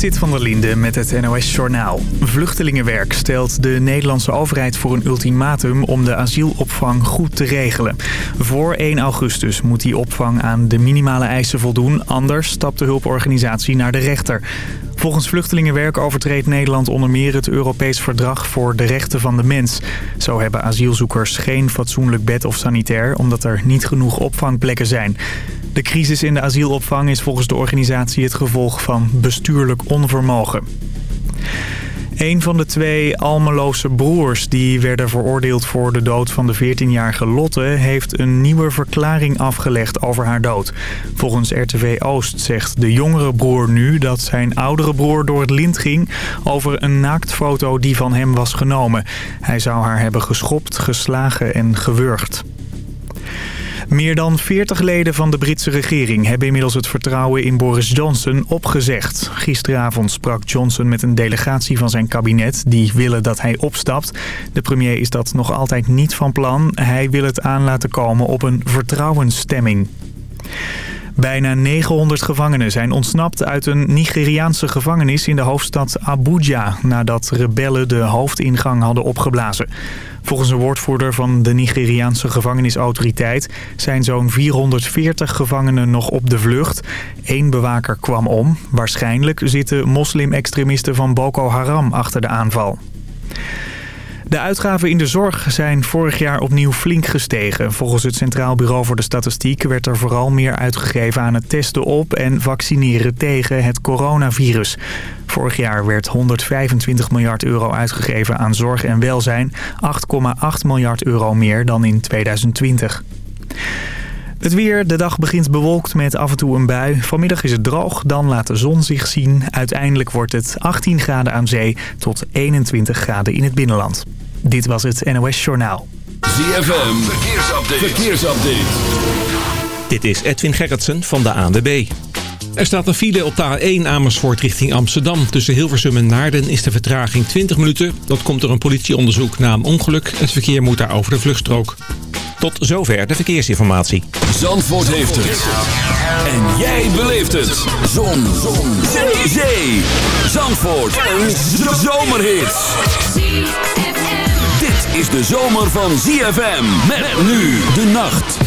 Sit van der Linde met het NOS-journaal. Vluchtelingenwerk stelt de Nederlandse overheid voor een ultimatum om de asielopvang goed te regelen. Voor 1 augustus moet die opvang aan de minimale eisen voldoen, anders stapt de hulporganisatie naar de rechter. Volgens Vluchtelingenwerk overtreedt Nederland onder meer het Europees Verdrag voor de Rechten van de Mens. Zo hebben asielzoekers geen fatsoenlijk bed of sanitair omdat er niet genoeg opvangplekken zijn. De crisis in de asielopvang is volgens de organisatie het gevolg van bestuurlijk onvermogen. Een van de twee Almeloze broers die werden veroordeeld voor de dood van de 14-jarige Lotte... heeft een nieuwe verklaring afgelegd over haar dood. Volgens RTV Oost zegt de jongere broer nu dat zijn oudere broer door het lint ging... over een naaktfoto die van hem was genomen. Hij zou haar hebben geschopt, geslagen en gewurgd. Meer dan 40 leden van de Britse regering hebben inmiddels het vertrouwen in Boris Johnson opgezegd. Gisteravond sprak Johnson met een delegatie van zijn kabinet die willen dat hij opstapt. De premier is dat nog altijd niet van plan. Hij wil het aan laten komen op een vertrouwensstemming. Bijna 900 gevangenen zijn ontsnapt uit een Nigeriaanse gevangenis in de hoofdstad Abuja... nadat rebellen de hoofdingang hadden opgeblazen. Volgens een woordvoerder van de Nigeriaanse gevangenisautoriteit... zijn zo'n 440 gevangenen nog op de vlucht. Eén bewaker kwam om. Waarschijnlijk zitten moslim-extremisten van Boko Haram achter de aanval. De uitgaven in de zorg zijn vorig jaar opnieuw flink gestegen. Volgens het Centraal Bureau voor de Statistiek werd er vooral meer uitgegeven aan het testen op en vaccineren tegen het coronavirus. Vorig jaar werd 125 miljard euro uitgegeven aan zorg en welzijn. 8,8 miljard euro meer dan in 2020. Het weer, de dag begint bewolkt met af en toe een bui. Vanmiddag is het droog, dan laat de zon zich zien. Uiteindelijk wordt het 18 graden aan zee tot 21 graden in het binnenland. Dit was het NOS Journaal. ZFM, verkeersupdate. verkeersupdate. Dit is Edwin Gerritsen van de ANWB. Er staat een file op de A1 Amersfoort richting Amsterdam. Tussen Hilversum en Naarden is de vertraging 20 minuten. Dat komt door een politieonderzoek na een ongeluk. Het verkeer moet daar over de vluchtstrook. Tot zover de verkeersinformatie. Zandvoort heeft het. En jij beleeft het. Zon. Zon. Zee. Zandvoort. Een zomerhit. Dit is de zomer van ZFM. Met nu de nacht.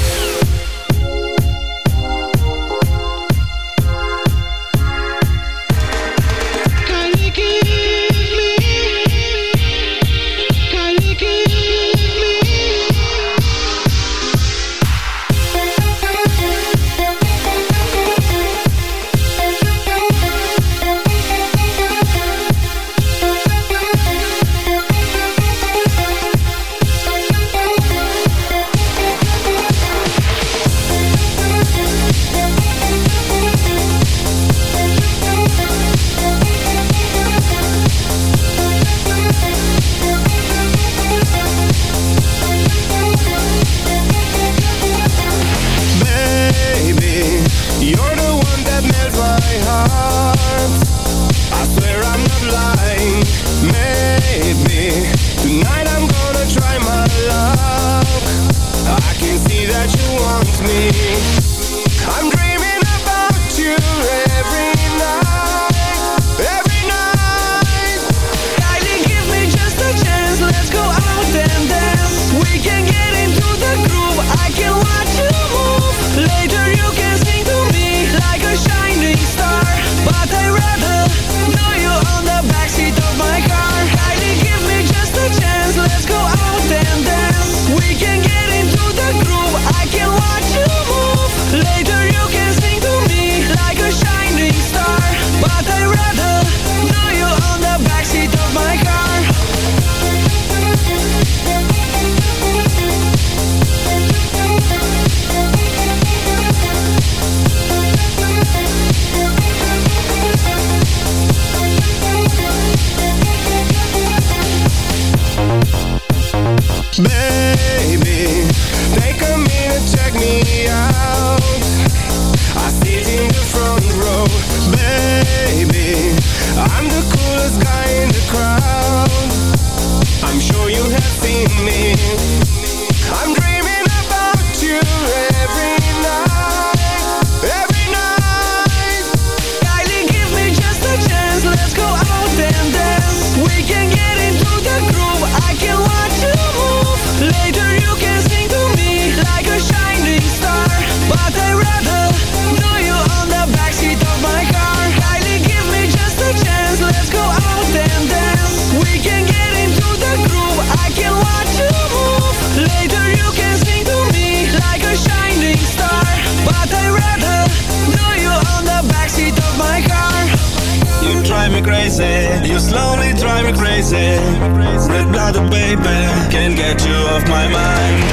My mind.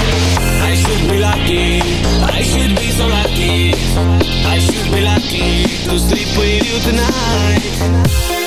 I should be lucky. I should be so lucky. I should be lucky to sleep with you tonight.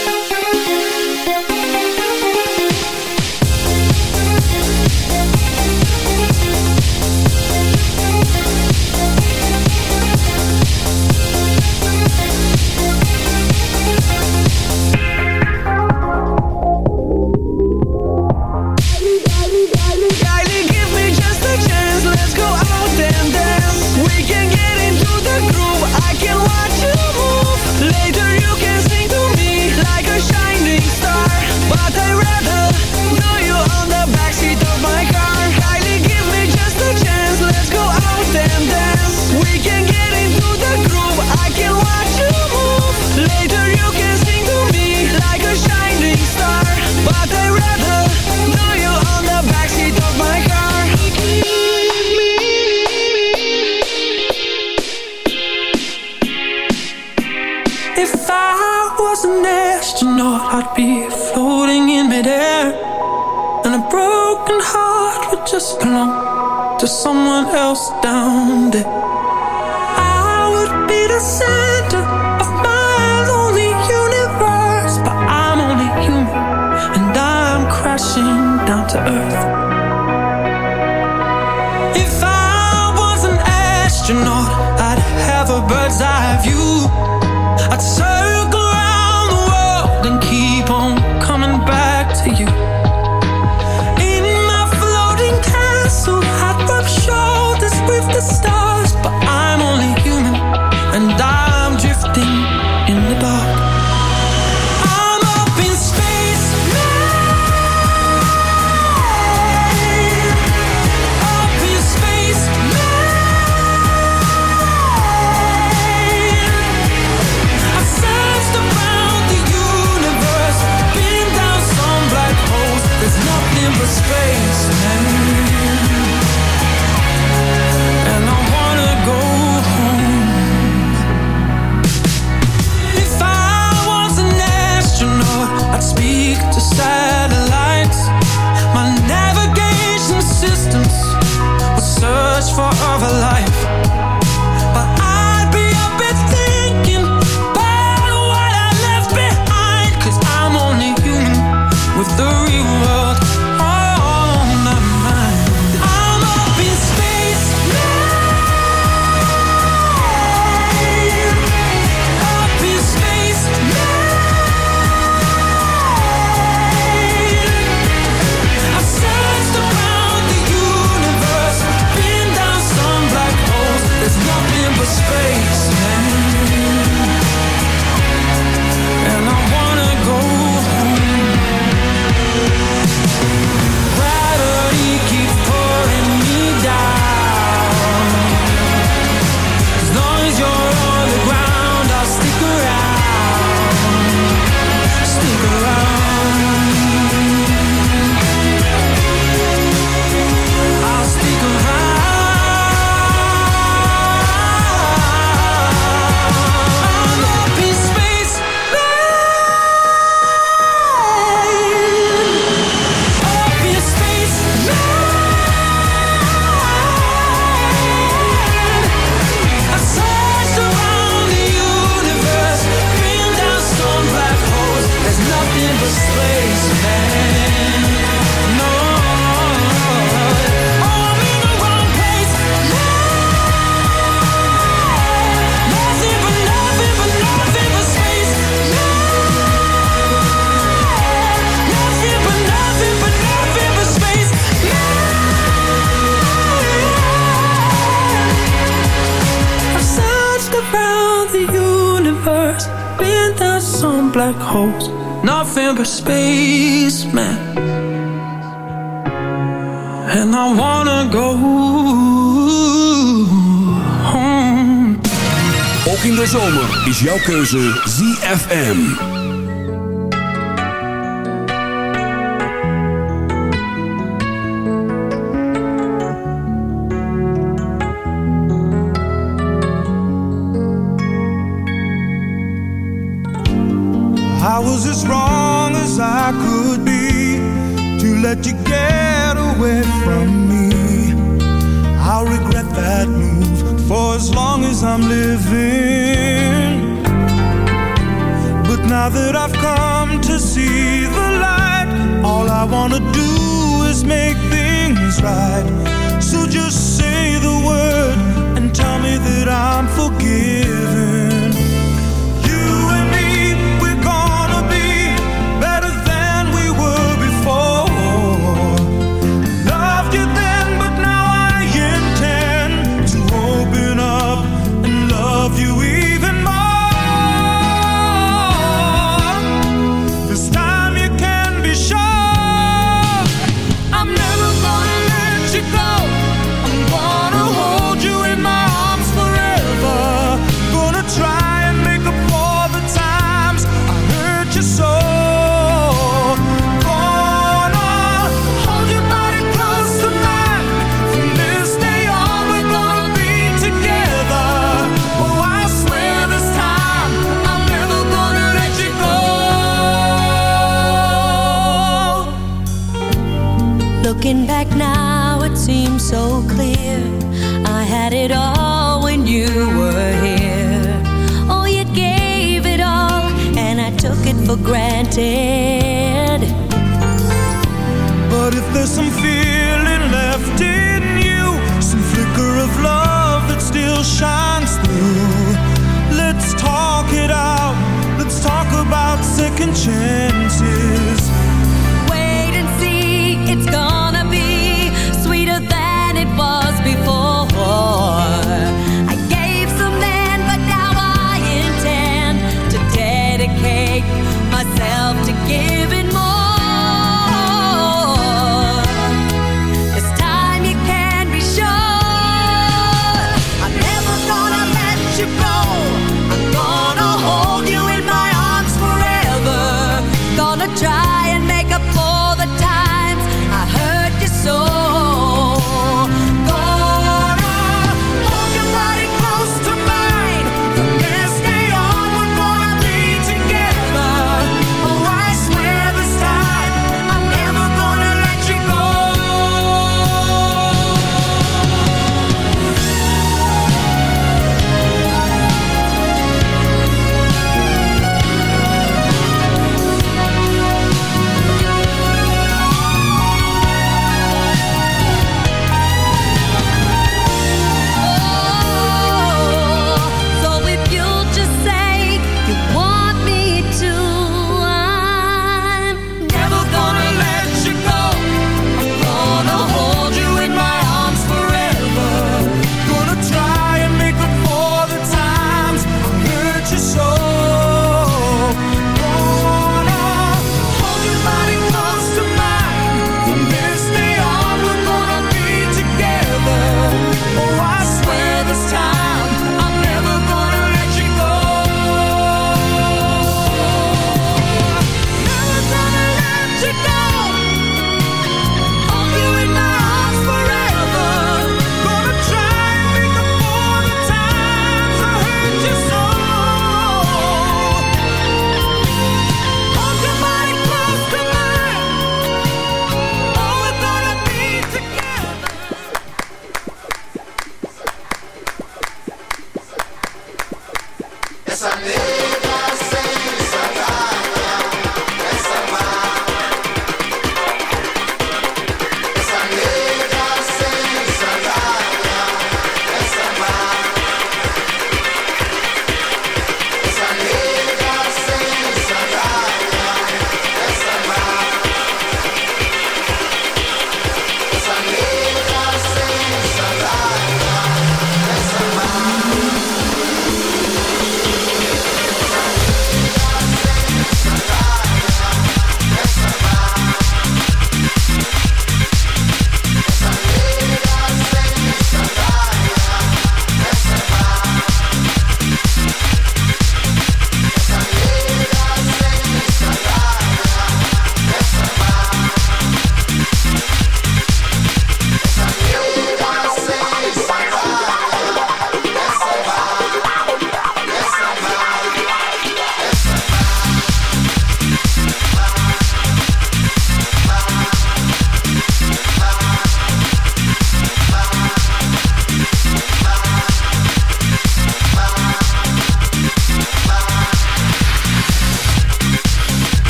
Jouw keuze ZFM.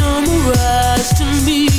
No mirage to me.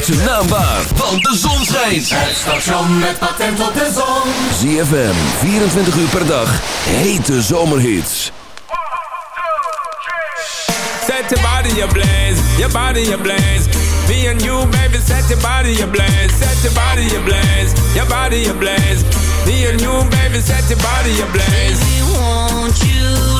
ZFM. Maak zijn naam waar, want de zon schijnt. Het station met patent op de zon. ZFM, 24 uur per dag. Hete zomerhits. Set your body ablaze, your body ablaze. Me and you, baby, set your body ablaze, set your body ablaze, your body ablaze. Me and you, baby, set your body ablaze. Baby, won't you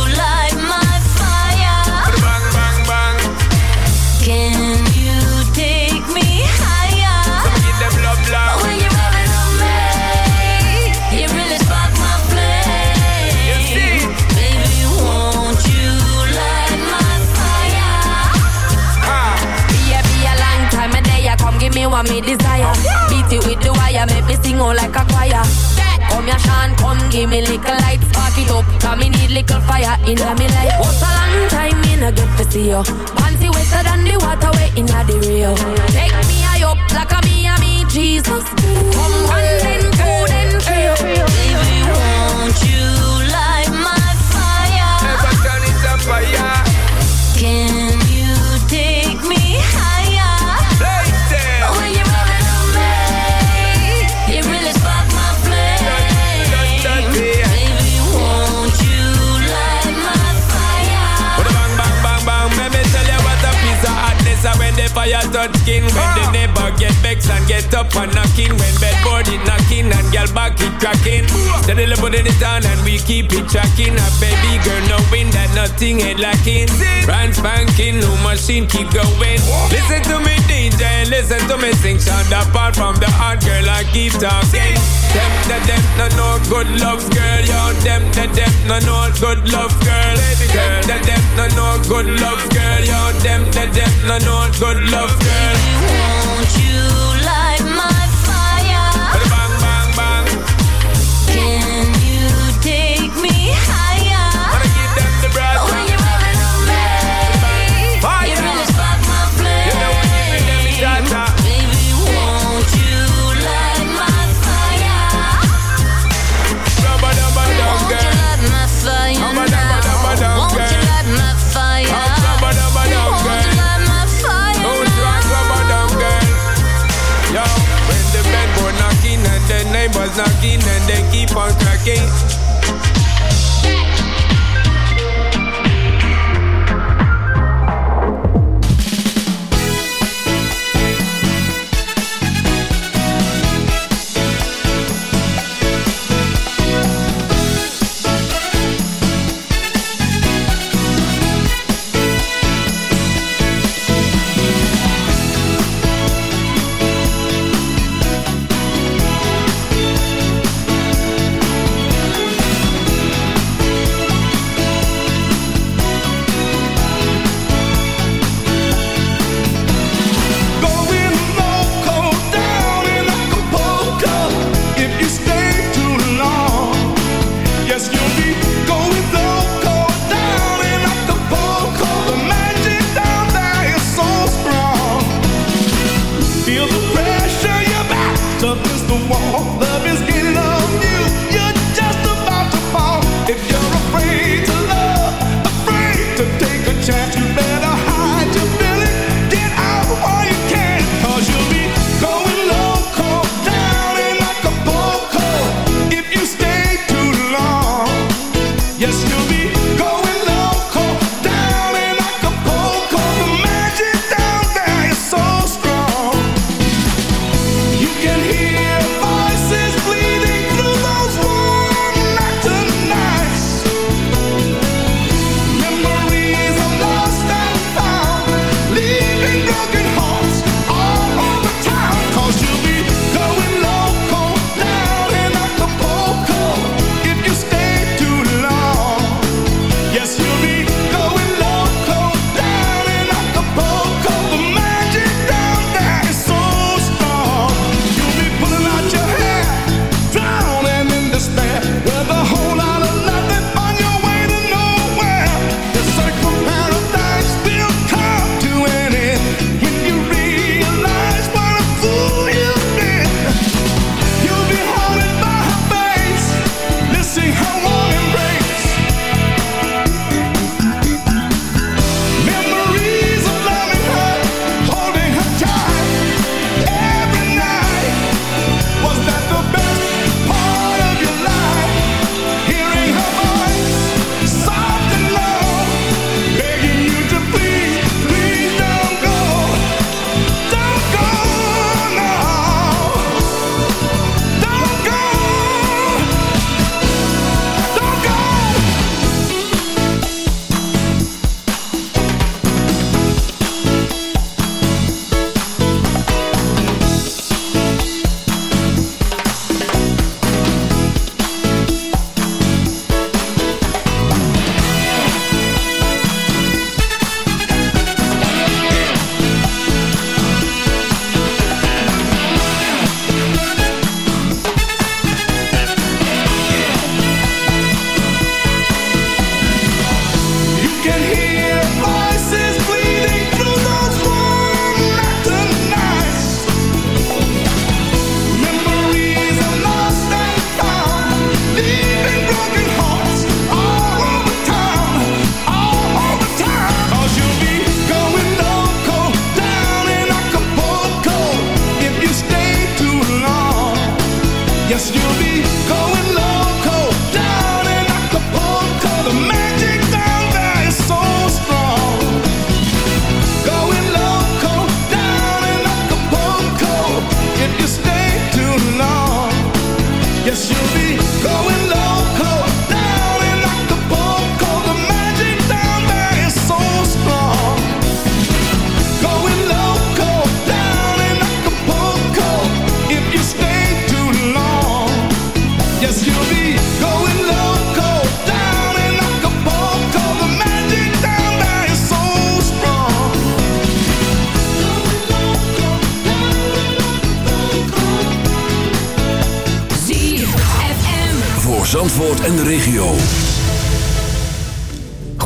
what me desire. Beat it with the wire, make me sing all like a choir. Come here, Sean, come give me little light, spark it up. Cause me need little fire in me life. What's a long time me no get to see you? Panty wetter than the water way in the Rio. Take me high up like a me and me Jesus. Come one then two then three. Baby, won't you touch skin when they ah. never get vexed and get up and knock putting it down and we keep it tracking. A baby girl knowing that nothing ain't lacking. Brand spanking, new machine keep going. Listen to me DJ, listen to me sing. Sound apart from the hard girl, I keep talking. Them, the them, no no good love girl. Yo, them, the them, no no good love girl. Them, the them, no no good love girl. Yo, them, the them, no no good love girl. Won't you? fun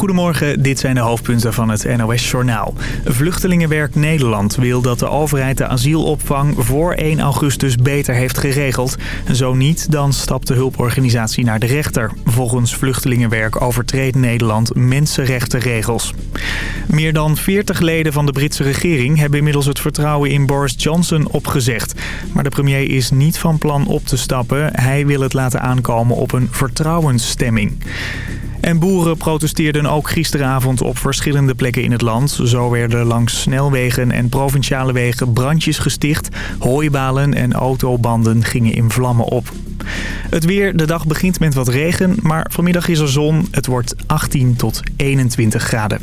Goedemorgen, dit zijn de hoofdpunten van het NOS-journaal. Vluchtelingenwerk Nederland wil dat de overheid de asielopvang voor 1 augustus beter heeft geregeld. Zo niet, dan stapt de hulporganisatie naar de rechter. Volgens Vluchtelingenwerk overtreedt Nederland mensenrechtenregels. Meer dan 40 leden van de Britse regering hebben inmiddels het vertrouwen in Boris Johnson opgezegd. Maar de premier is niet van plan op te stappen. Hij wil het laten aankomen op een vertrouwensstemming. En boeren protesteerden ook gisteravond op verschillende plekken in het land. Zo werden langs snelwegen en provinciale wegen brandjes gesticht. Hooibalen en autobanden gingen in vlammen op. Het weer, de dag begint met wat regen, maar vanmiddag is er zon. Het wordt 18 tot 21 graden.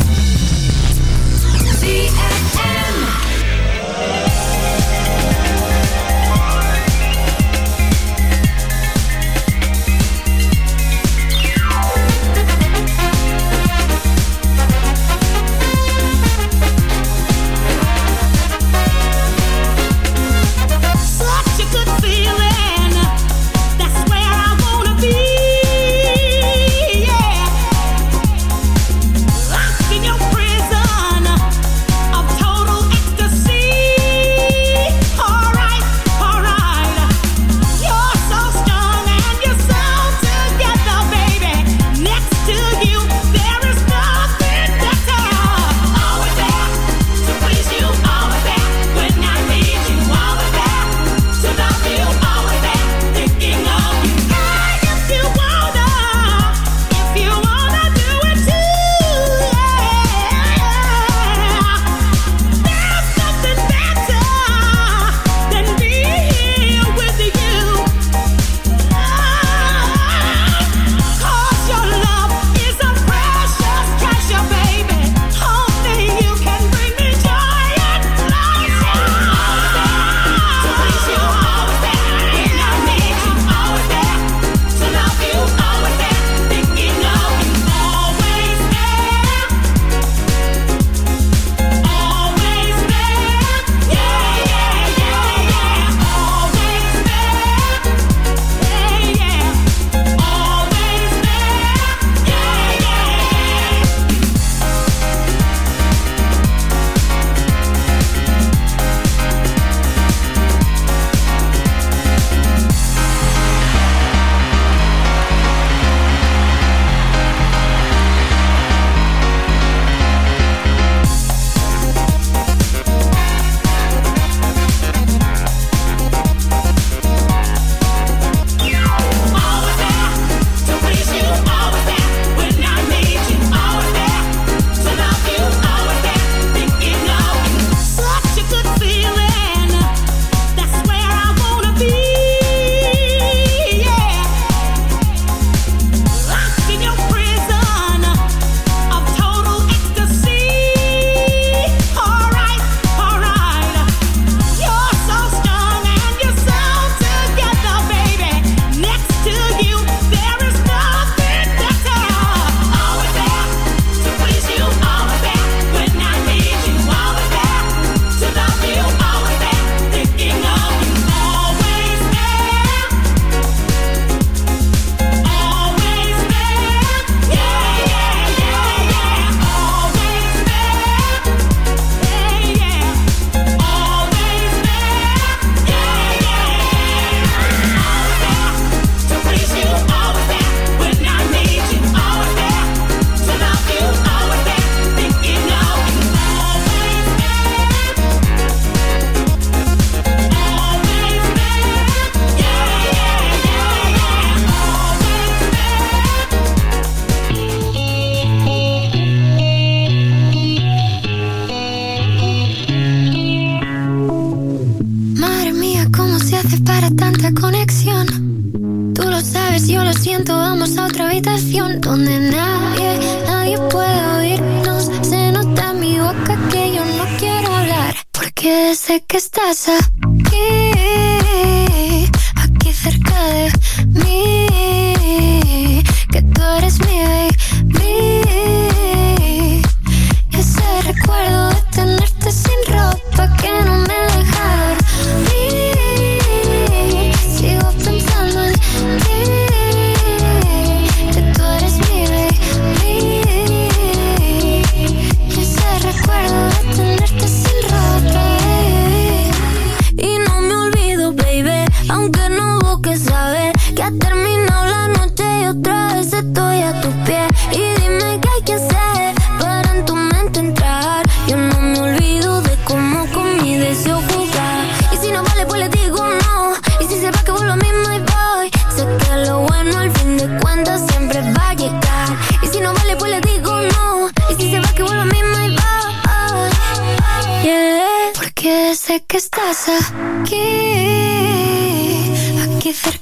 If it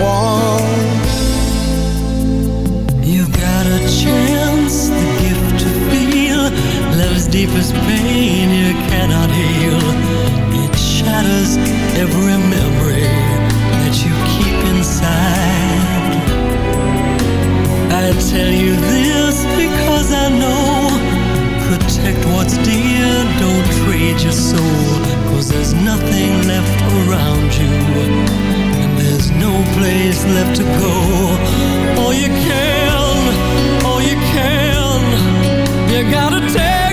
wall. You've got a chance, the gift to feel love's deepest pain you cannot heal. It shatters every memory that you keep inside. I tell you this because I know. Protect what's dear, don't trade your soul, cause there's nothing left around you no place left to go. All you can, all you can You gotta take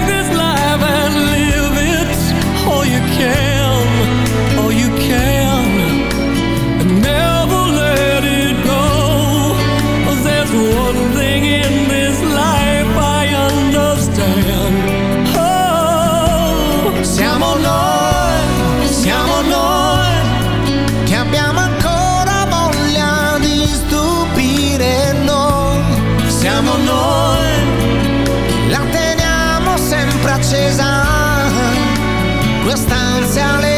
quest'ansia le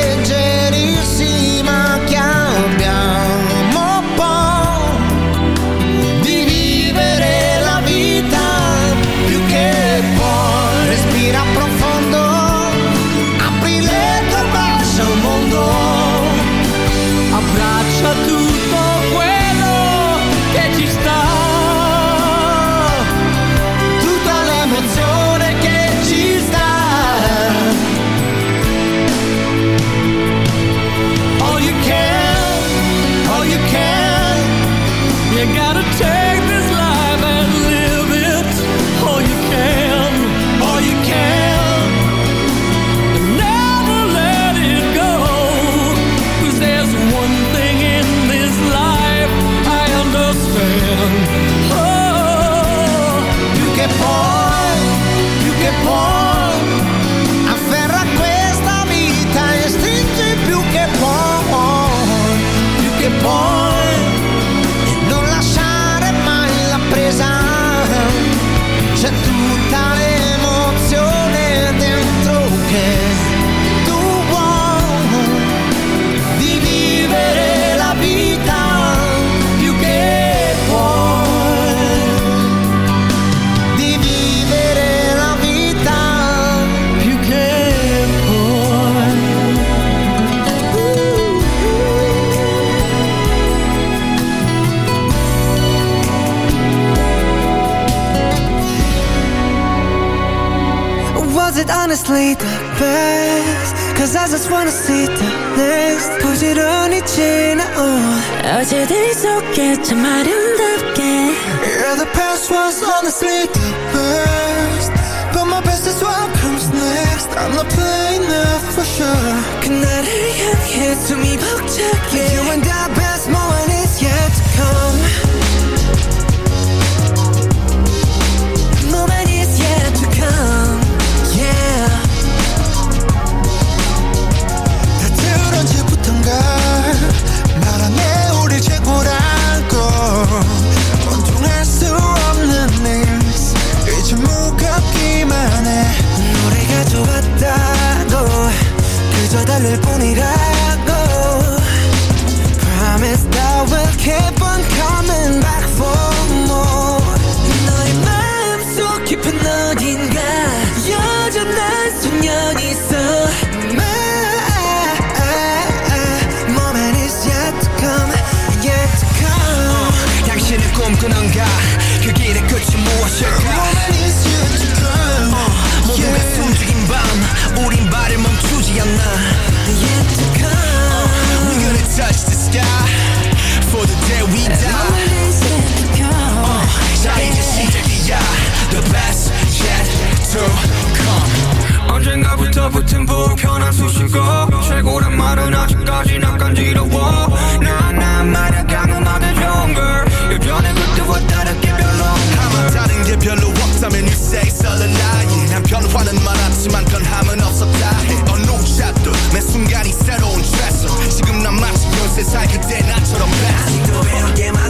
pressure 그날을 향해 숨이 벅차게 You and I te ponerás 붙은 불편한 수식어. 최고란 말은 아직까지 난 간지러워. 나나 말야 가뭄하게 좋은 걸 여전히 그때와 다르게 별로 감을 다른 게 별로 없다면 you say it's all a lie 난 변화는 많았지만 변함은 없었다 해. 어느 샷도 매 순간이 새로운 트레서 지금 난 마치 그 연세 살 그때 나처럼 배 아직도 외롭게 만